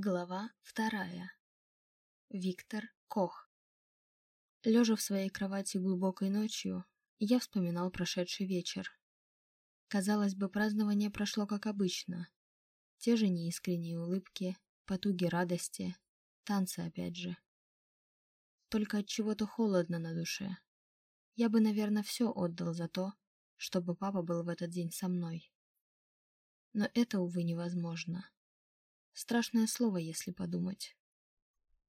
Глава вторая. Виктор Кох. Лежа в своей кровати глубокой ночью, я вспоминал прошедший вечер. Казалось бы, празднование прошло как обычно. Те же неискренние улыбки, потуги радости, танцы опять же. Только от чего-то холодно на душе. Я бы, наверное, все отдал за то, чтобы папа был в этот день со мной. Но это, увы, невозможно. Страшное слово, если подумать.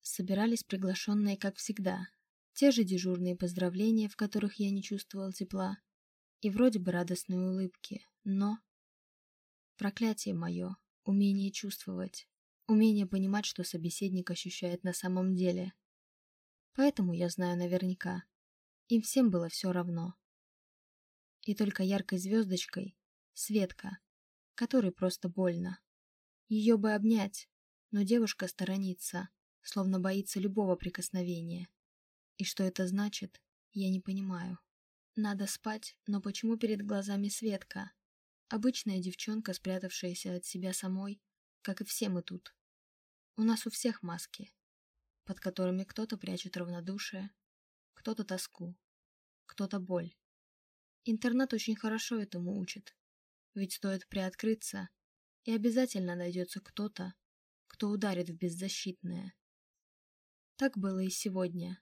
Собирались приглашенные, как всегда. Те же дежурные поздравления, в которых я не чувствовал тепла. И вроде бы радостные улыбки. Но... Проклятие мое. Умение чувствовать. Умение понимать, что собеседник ощущает на самом деле. Поэтому я знаю наверняка. Им всем было все равно. И только яркой звездочкой — Светка, которой просто больно. Ее бы обнять, но девушка сторонится, словно боится любого прикосновения. И что это значит, я не понимаю. Надо спать, но почему перед глазами Светка? Обычная девчонка, спрятавшаяся от себя самой, как и все мы тут. У нас у всех маски, под которыми кто-то прячет равнодушие, кто-то тоску, кто-то боль. Интернат очень хорошо этому учит. Ведь стоит приоткрыться, и обязательно найдется кто-то, кто ударит в беззащитное. Так было и сегодня.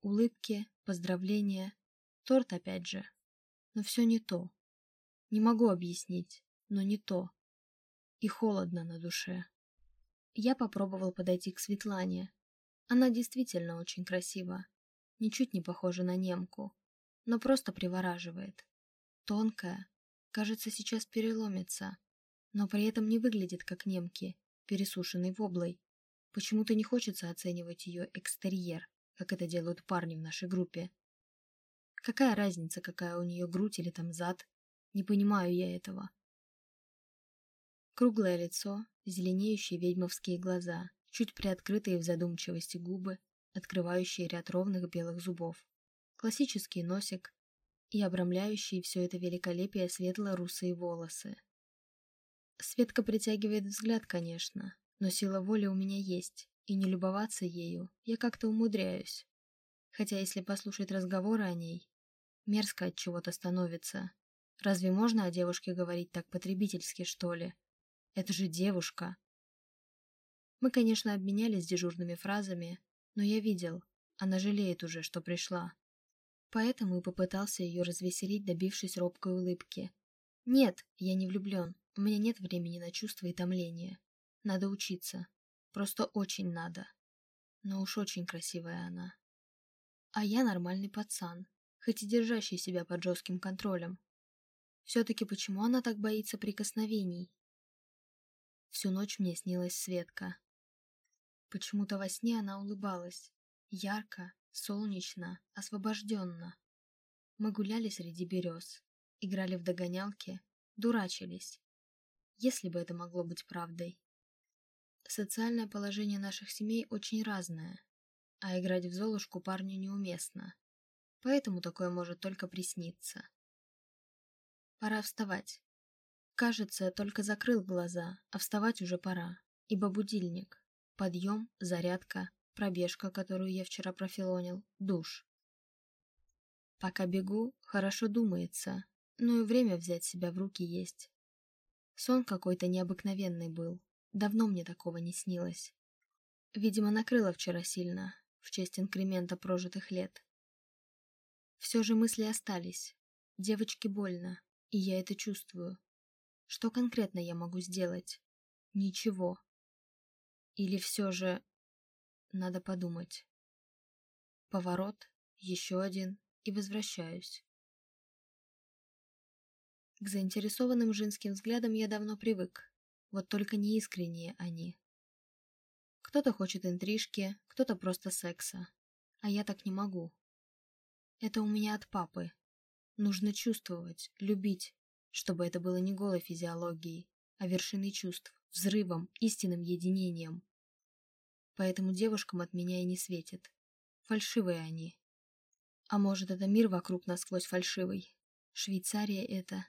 Улыбки, поздравления, торт опять же. Но все не то. Не могу объяснить, но не то. И холодно на душе. Я попробовал подойти к Светлане. Она действительно очень красива. Ничуть не похожа на немку, но просто привораживает. Тонкая, кажется, сейчас переломится но при этом не выглядит как немки, пересушенный воблой. Почему-то не хочется оценивать ее экстерьер, как это делают парни в нашей группе. Какая разница, какая у нее грудь или там зад? Не понимаю я этого. Круглое лицо, зеленеющие ведьмовские глаза, чуть приоткрытые в задумчивости губы, открывающие ряд ровных белых зубов, классический носик и обрамляющие все это великолепие светло-русые волосы. Светка притягивает взгляд, конечно, но сила воли у меня есть, и не любоваться ею я как-то умудряюсь. Хотя если послушать разговоры о ней, мерзко от чего-то становится. Разве можно о девушке говорить так потребительски, что ли? Это же девушка. Мы, конечно, обменялись дежурными фразами, но я видел, она жалеет уже, что пришла. Поэтому и попытался ее развеселить, добившись робкой улыбки. Нет, я не влюблен, у меня нет времени на чувства и томления. Надо учиться. Просто очень надо. Но уж очень красивая она. А я нормальный пацан, хоть и держащий себя под жестким контролем. Все-таки почему она так боится прикосновений? Всю ночь мне снилась Светка. Почему-то во сне она улыбалась. Ярко, солнечно, освобожденно. Мы гуляли среди берез, играли в догонялки, дурачились если бы это могло быть правдой. Социальное положение наших семей очень разное, а играть в Золушку парню неуместно, поэтому такое может только присниться. Пора вставать. Кажется, только закрыл глаза, а вставать уже пора, ибо будильник, подъем, зарядка, пробежка, которую я вчера профилонил, душ. Пока бегу, хорошо думается, но и время взять себя в руки есть. Сон какой-то необыкновенный был. Давно мне такого не снилось. Видимо, накрыло вчера сильно, в честь инкремента прожитых лет. Все же мысли остались. Девочке больно, и я это чувствую. Что конкретно я могу сделать? Ничего. Или все же... Надо подумать. Поворот, еще один, и возвращаюсь. К заинтересованным женским взглядам я давно привык, вот только не искренние они. Кто-то хочет интрижки, кто-то просто секса, а я так не могу. Это у меня от папы. Нужно чувствовать, любить, чтобы это было не голой физиологией, а вершиной чувств, взрывом, истинным единением. Поэтому девушкам от меня и не светит. Фальшивые они. А может, это мир вокруг насквозь фальшивый? Швейцария это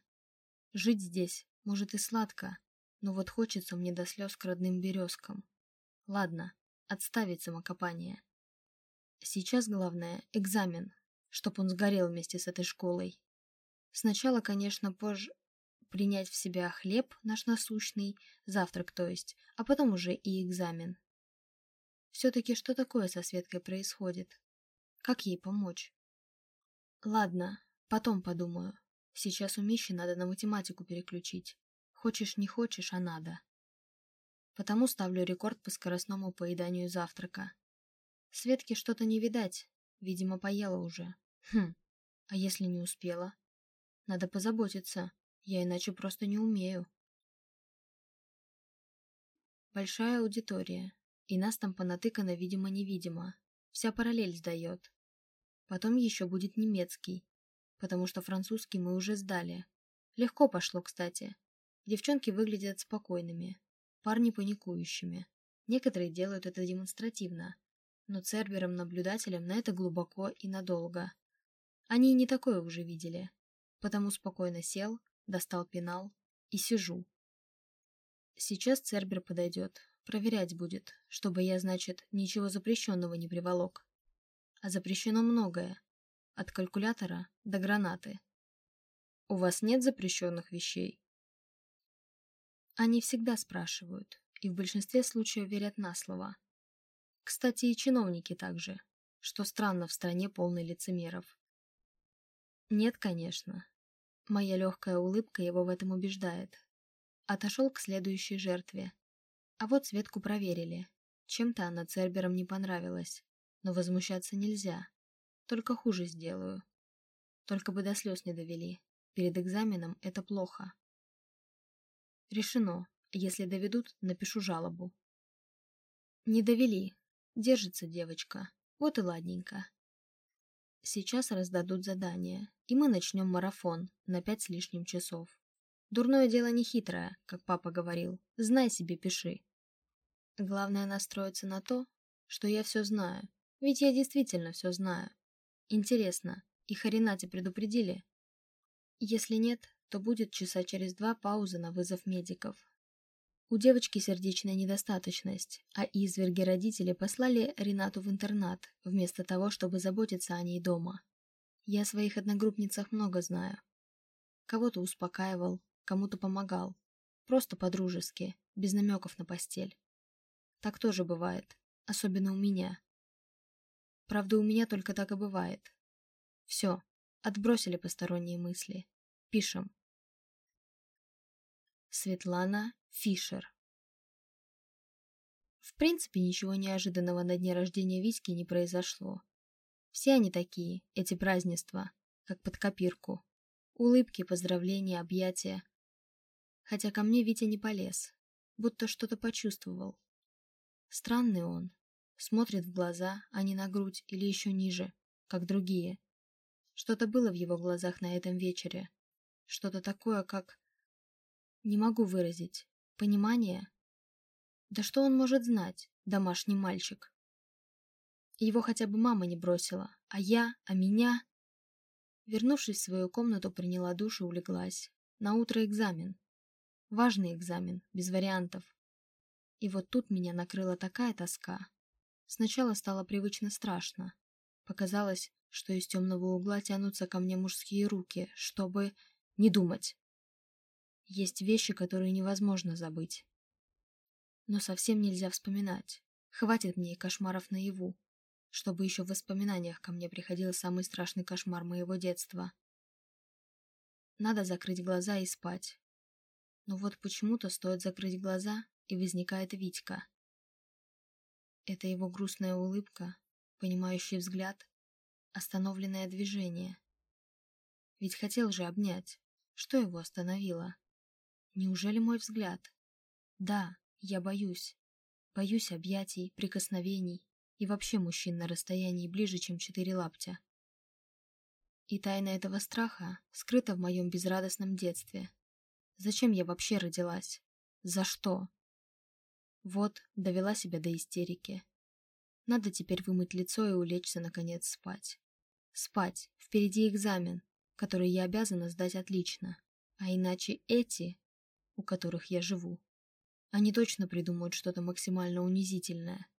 Жить здесь, может, и сладко, но вот хочется мне до слез к родным березкам. Ладно, отставить самокопание. Сейчас главное – экзамен, чтоб он сгорел вместе с этой школой. Сначала, конечно, позже принять в себя хлеб наш насущный, завтрак то есть, а потом уже и экзамен. Все-таки что такое со Светкой происходит? Как ей помочь? Ладно, потом подумаю. Сейчас у Миши надо на математику переключить. Хочешь, не хочешь, а надо. Потому ставлю рекорд по скоростному поеданию завтрака. Светке что-то не видать, видимо, поела уже. Хм, а если не успела? Надо позаботиться, я иначе просто не умею. Большая аудитория, и нас там понатыкано видимо-невидимо. Вся параллель сдает. Потом еще будет немецкий, потому что французский мы уже сдали. Легко пошло, кстати. Девчонки выглядят спокойными, парни паникующими. Некоторые делают это демонстративно, но церберам-наблюдателям на это глубоко и надолго. Они не такое уже видели. Потому спокойно сел, достал пенал и сижу. Сейчас Цербер подойдет, проверять будет, чтобы я, значит, ничего запрещенного не приволок. А запрещено многое, от калькулятора до гранаты. У вас нет запрещенных вещей? Они всегда спрашивают, и в большинстве случаев верят на слово. Кстати, и чиновники также, что странно в стране полной лицемеров. Нет, конечно. Моя легкая улыбка его в этом убеждает. Отошел к следующей жертве. А вот Светку проверили. Чем-то она Цербером не понравилась. Но возмущаться нельзя. Только хуже сделаю. Только бы до слез не довели. Перед экзаменом это плохо. Решено. Если доведут, напишу жалобу. Не довели. Держится девочка. Вот и ладненько. Сейчас раздадут задание, и мы начнем марафон на пять с лишним часов. Дурное дело не хитрое, как папа говорил. Знай себе, пиши. Главное настроиться на то, что я все знаю. Ведь я действительно все знаю. Интересно, их о предупредили? Если нет, то будет часа через два пауза на вызов медиков. У девочки сердечная недостаточность, а изверги родители послали Ренату в интернат, вместо того, чтобы заботиться о ней дома. Я о своих одногруппницах много знаю. Кого-то успокаивал, кому-то помогал. Просто по-дружески, без намеков на постель. Так тоже бывает, особенно у меня. Правда, у меня только так и бывает. Все, отбросили посторонние мысли. Пишем. Светлана Фишер. В принципе, ничего неожиданного на дне рождения Витьки не произошло. Все они такие, эти празднества, как под копирку. Улыбки, поздравления, объятия. Хотя ко мне Витя не полез, будто что-то почувствовал. Странный он. Смотрит в глаза, а не на грудь или еще ниже, как другие. Что-то было в его глазах на этом вечере. Что-то такое, как... Не могу выразить. Понимание? Да что он может знать, домашний мальчик? Его хотя бы мама не бросила, а я, а меня... Вернувшись в свою комнату, приняла душ и улеглась. На утро экзамен. Важный экзамен, без вариантов. И вот тут меня накрыла такая тоска. Сначала стало привычно страшно. Показалось, что из темного угла тянутся ко мне мужские руки, чтобы не думать. Есть вещи, которые невозможно забыть. Но совсем нельзя вспоминать. Хватит мне и кошмаров наяву, чтобы еще в воспоминаниях ко мне приходил самый страшный кошмар моего детства. Надо закрыть глаза и спать. Но вот почему-то стоит закрыть глаза, и возникает Витька. Это его грустная улыбка, понимающий взгляд, остановленное движение. Ведь хотел же обнять. Что его остановило? Неужели мой взгляд? Да, я боюсь. Боюсь объятий, прикосновений и вообще мужчин на расстоянии ближе, чем четыре лаптя. И тайна этого страха скрыта в моем безрадостном детстве. Зачем я вообще родилась? За что? Вот, довела себя до истерики. Надо теперь вымыть лицо и улечься, наконец, спать. Спать. Впереди экзамен, который я обязана сдать отлично. А иначе эти у которых я живу, они точно придумают что-то максимально унизительное.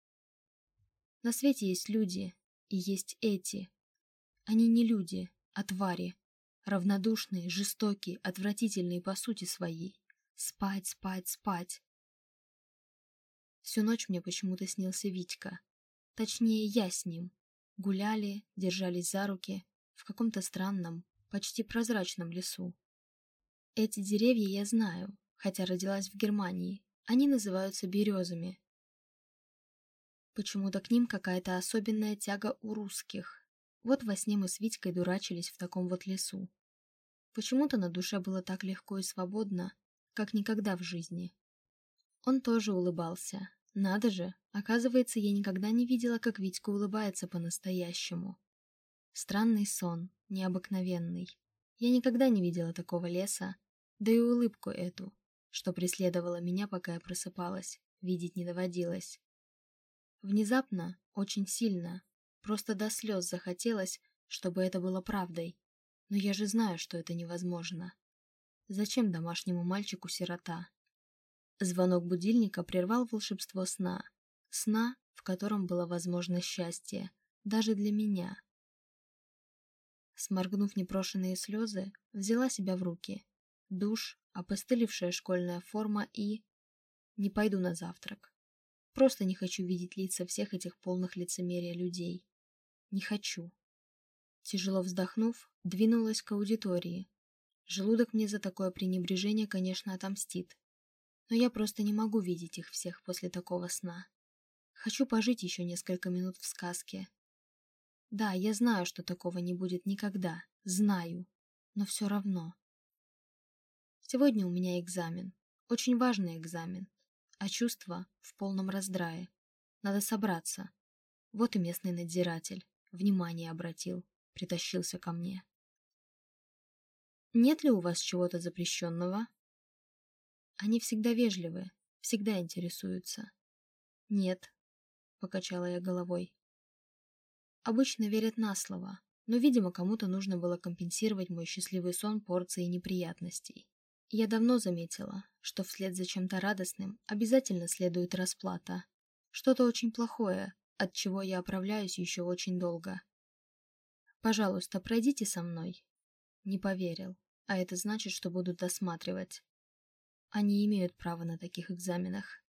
На свете есть люди, и есть эти. Они не люди, а твари. Равнодушные, жестокие, отвратительные по сути своей. Спать, спать, спать. Всю ночь мне почему-то снился Витька. Точнее, я с ним. Гуляли, держались за руки в каком-то странном, почти прозрачном лесу. Эти деревья я знаю, хотя родилась в Германии. Они называются березами. Почему-то к ним какая-то особенная тяга у русских. Вот во сне мы с Витькой дурачились в таком вот лесу. Почему-то на душе было так легко и свободно, как никогда в жизни. Он тоже улыбался. Надо же, оказывается, я никогда не видела, как Витька улыбается по-настоящему. Странный сон, необыкновенный. Я никогда не видела такого леса, да и улыбку эту, что преследовала меня, пока я просыпалась, видеть не доводилось. Внезапно, очень сильно, просто до слез захотелось, чтобы это было правдой. Но я же знаю, что это невозможно. Зачем домашнему мальчику сирота? Звонок будильника прервал волшебство сна. Сна, в котором было возможно счастье, даже для меня. Сморгнув непрошенные слезы, взяла себя в руки. Душ, опостылевшая школьная форма и... Не пойду на завтрак. Просто не хочу видеть лица всех этих полных лицемерия людей. Не хочу. Тяжело вздохнув, двинулась к аудитории. Желудок мне за такое пренебрежение, конечно, отомстит. Но я просто не могу видеть их всех после такого сна. Хочу пожить еще несколько минут в сказке. Да, я знаю, что такого не будет никогда. Знаю. Но все равно. Сегодня у меня экзамен. Очень важный экзамен. А чувства в полном раздрае. Надо собраться. Вот и местный надзиратель. Внимание обратил притащился ко мне. «Нет ли у вас чего-то запрещенного?» Они всегда вежливы, всегда интересуются. «Нет», — покачала я головой. Обычно верят на слово, но, видимо, кому-то нужно было компенсировать мой счастливый сон порцией неприятностей. Я давно заметила, что вслед за чем-то радостным обязательно следует расплата. Что-то очень плохое, от чего я оправляюсь еще очень долго. Пожалуйста, пройдите со мной. Не поверил, а это значит, что будут досматривать. Они имеют право на таких экзаменах.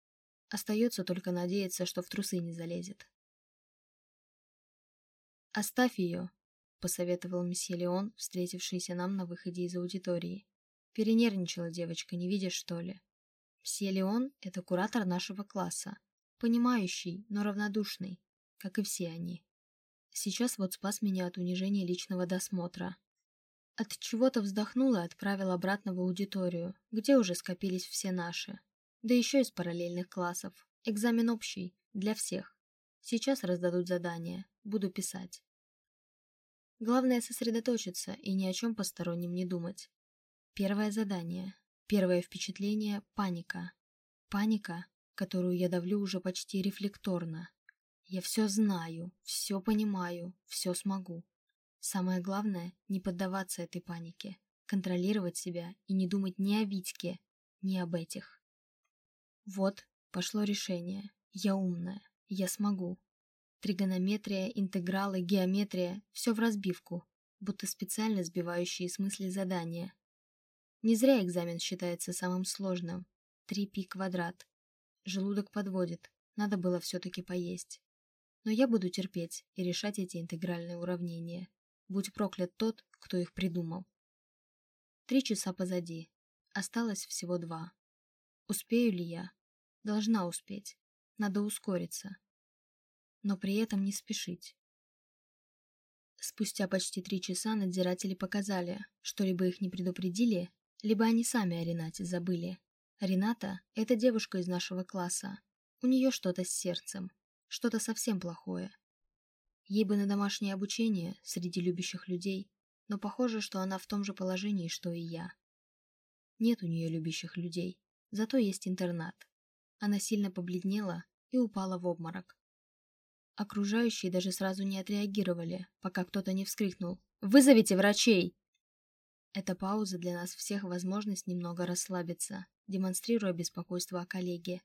Остается только надеяться, что в трусы не залезет. «Оставь ее», — посоветовал месье Леон, встретившийся нам на выходе из аудитории. Перенервничала девочка, не видишь, что ли? Мсье Леон — это куратор нашего класса, понимающий, но равнодушный, как и все они. Сейчас вот спас меня от унижения личного досмотра. От чего-то вздохнула и отправил обратно в аудиторию, где уже скопились все наши. Да еще из параллельных классов. Экзамен общий, для всех. Сейчас раздадут задание, буду писать. Главное сосредоточиться и ни о чем постороннем не думать. Первое задание. Первое впечатление – паника. Паника, которую я давлю уже почти рефлекторно. Я все знаю, все понимаю, все смогу. Самое главное – не поддаваться этой панике, контролировать себя и не думать ни о Витьке, ни об этих. Вот, пошло решение. Я умная, я смогу. Тригонометрия, интегралы, геометрия – все в разбивку, будто специально сбивающие смысле задания. Не зря экзамен считается самым сложным. Три пи квадрат. Желудок подводит, надо было все-таки поесть. Но я буду терпеть и решать эти интегральные уравнения. Будь проклят тот, кто их придумал. Три часа позади. Осталось всего два. Успею ли я? Должна успеть. Надо ускориться. Но при этом не спешить. Спустя почти три часа надзиратели показали, что либо их не предупредили, либо они сами о Ренате забыли. Рената – это девушка из нашего класса. У нее что-то с сердцем. Что-то совсем плохое. Ей бы на домашнее обучение среди любящих людей, но похоже, что она в том же положении, что и я. Нет у нее любящих людей, зато есть интернат. Она сильно побледнела и упала в обморок. Окружающие даже сразу не отреагировали, пока кто-то не вскрикнул «Вызовите врачей!». Эта пауза для нас всех возможность немного расслабиться, демонстрируя беспокойство о коллеге.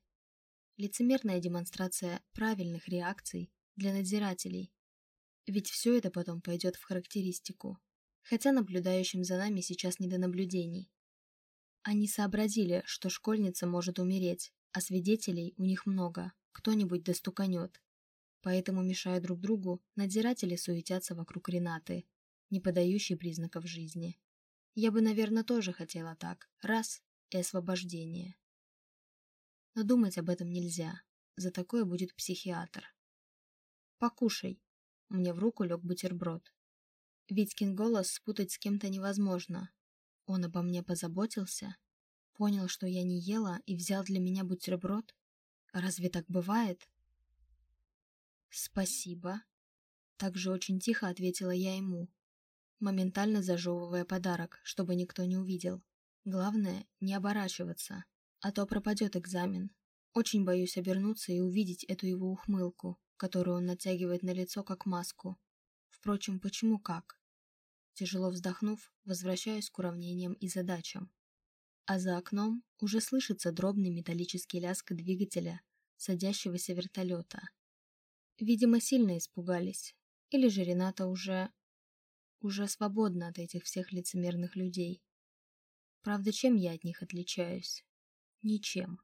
Лицемерная демонстрация правильных реакций для надзирателей. Ведь все это потом пойдет в характеристику. Хотя наблюдающим за нами сейчас не до наблюдений. Они сообразили, что школьница может умереть, а свидетелей у них много, кто-нибудь достуканет. Поэтому, мешая друг другу, надзиратели суетятся вокруг Ренаты, не подающей признаков жизни. Я бы, наверное, тоже хотела так. Раз — и освобождение. Но думать об этом нельзя. За такое будет психиатр. «Покушай». Мне в руку лег бутерброд. Витькин голос спутать с кем-то невозможно. Он обо мне позаботился, понял, что я не ела и взял для меня бутерброд. Разве так бывает? «Спасибо», — также очень тихо ответила я ему, моментально зажевывая подарок, чтобы никто не увидел. Главное, не оборачиваться, а то пропадет экзамен. Очень боюсь обернуться и увидеть эту его ухмылку, которую он натягивает на лицо как маску. Впрочем, почему как? Тяжело вздохнув, возвращаюсь к уравнениям и задачам. А за окном уже слышится дробный металлический лязг двигателя садящегося вертолета. Видимо, сильно испугались. Или же Рената уже... уже свободна от этих всех лицемерных людей. Правда, чем я от них отличаюсь? Ничем.